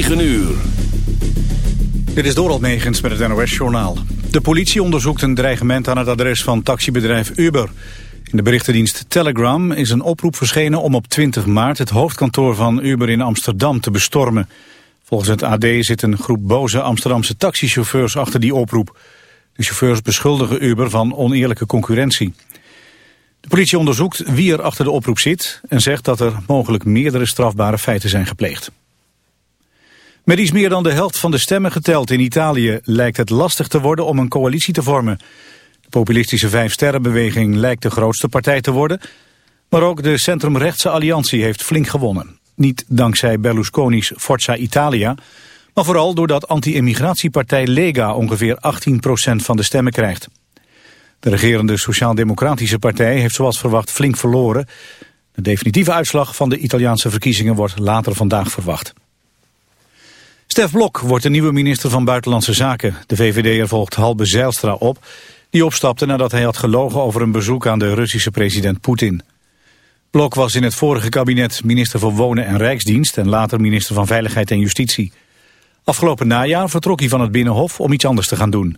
9 uur. Dit is Doral Megens met het NOS-journaal. De politie onderzoekt een dreigement aan het adres van taxibedrijf Uber. In de berichtendienst Telegram is een oproep verschenen om op 20 maart... het hoofdkantoor van Uber in Amsterdam te bestormen. Volgens het AD zit een groep boze Amsterdamse taxichauffeurs achter die oproep. De chauffeurs beschuldigen Uber van oneerlijke concurrentie. De politie onderzoekt wie er achter de oproep zit... en zegt dat er mogelijk meerdere strafbare feiten zijn gepleegd. Met iets meer dan de helft van de stemmen geteld in Italië... lijkt het lastig te worden om een coalitie te vormen. De populistische Vijfsterrenbeweging lijkt de grootste partij te worden... maar ook de centrumrechtse alliantie heeft flink gewonnen. Niet dankzij Berlusconi's Forza Italia... maar vooral doordat anti-immigratiepartij Lega ongeveer 18% van de stemmen krijgt. De regerende Sociaal-Democratische Partij heeft zoals verwacht flink verloren. De definitieve uitslag van de Italiaanse verkiezingen wordt later vandaag verwacht. Stef Blok wordt de nieuwe minister van Buitenlandse Zaken. De VVD'er volgt Halbe Zijlstra op. Die opstapte nadat hij had gelogen over een bezoek aan de Russische president Poetin. Blok was in het vorige kabinet minister voor Wonen en Rijksdienst... en later minister van Veiligheid en Justitie. Afgelopen najaar vertrok hij van het Binnenhof om iets anders te gaan doen.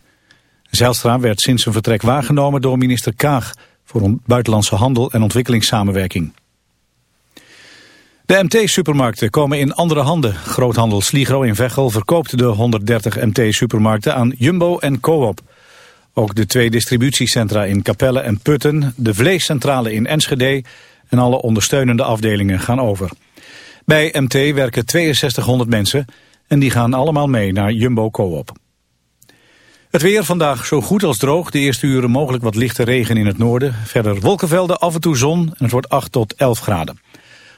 Zijlstra werd sinds zijn vertrek waargenomen door minister Kaag... voor buitenlandse handel en ontwikkelingssamenwerking. De MT-supermarkten komen in andere handen. Groothandel Sligro in Veghel verkoopt de 130 MT-supermarkten aan Jumbo en Coop. Ook de twee distributiecentra in Capelle en Putten, de vleescentrale in Enschede en alle ondersteunende afdelingen gaan over. Bij MT werken 6200 mensen en die gaan allemaal mee naar Jumbo Coop. Het weer vandaag zo goed als droog. De eerste uren mogelijk wat lichte regen in het noorden. Verder wolkenvelden, af en toe zon en het wordt 8 tot 11 graden.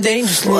dangerously.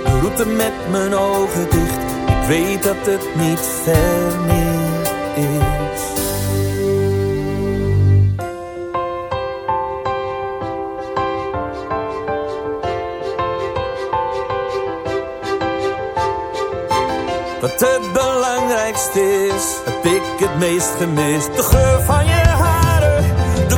route met mijn ogen dicht. Ik weet dat het niet ver is. Wat het belangrijkste is, heb ik het meest gemist. De geur van je haren, de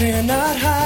cannot hide.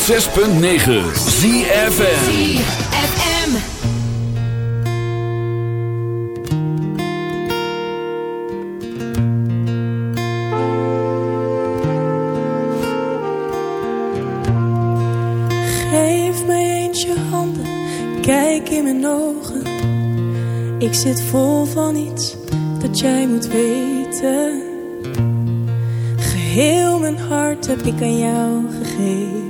106.9 ZFN Ik zit vol van iets dat jij moet weten. Geheel mijn hart heb ik aan jou gegeven.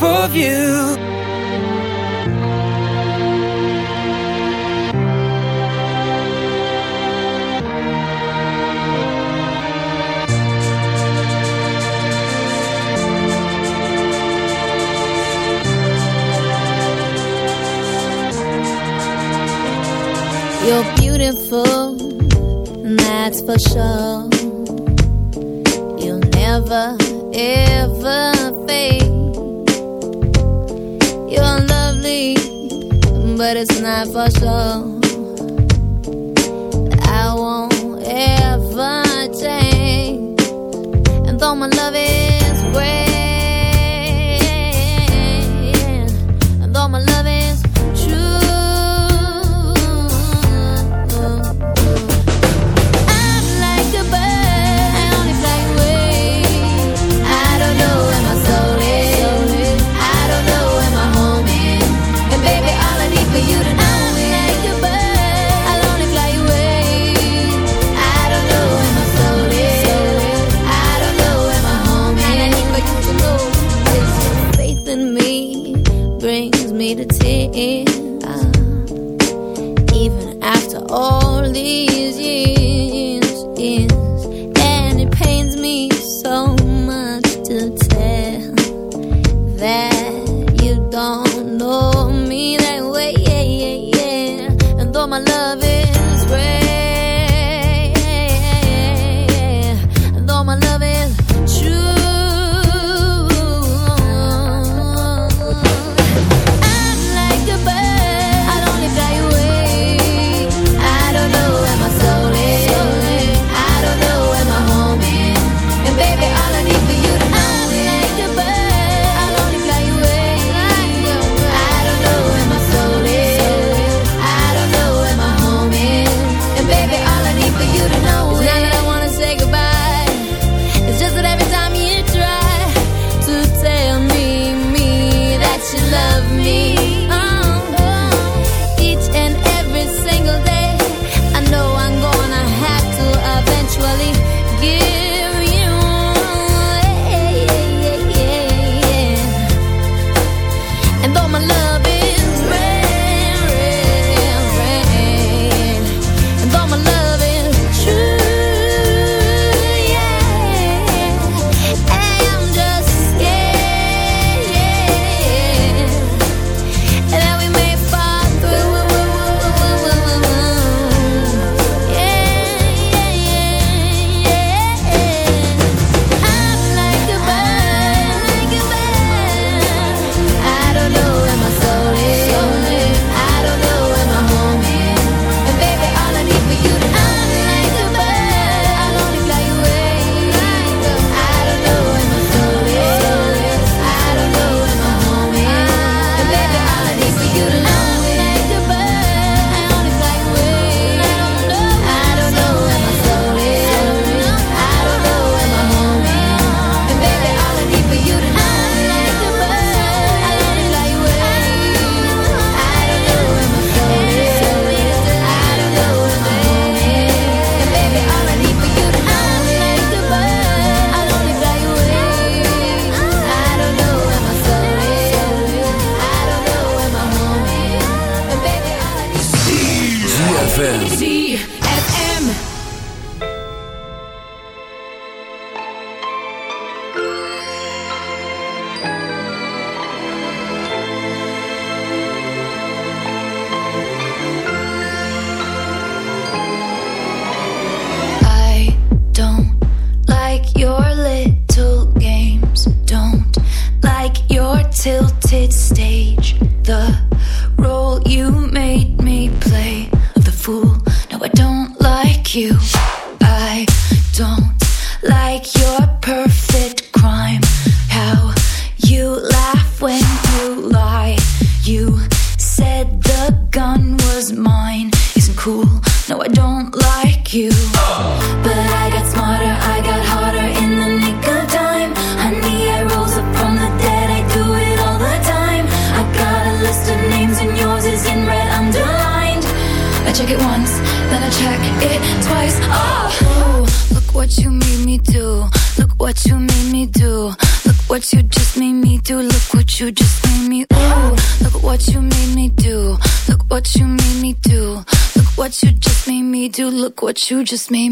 Of you. you just made.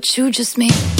what you just made.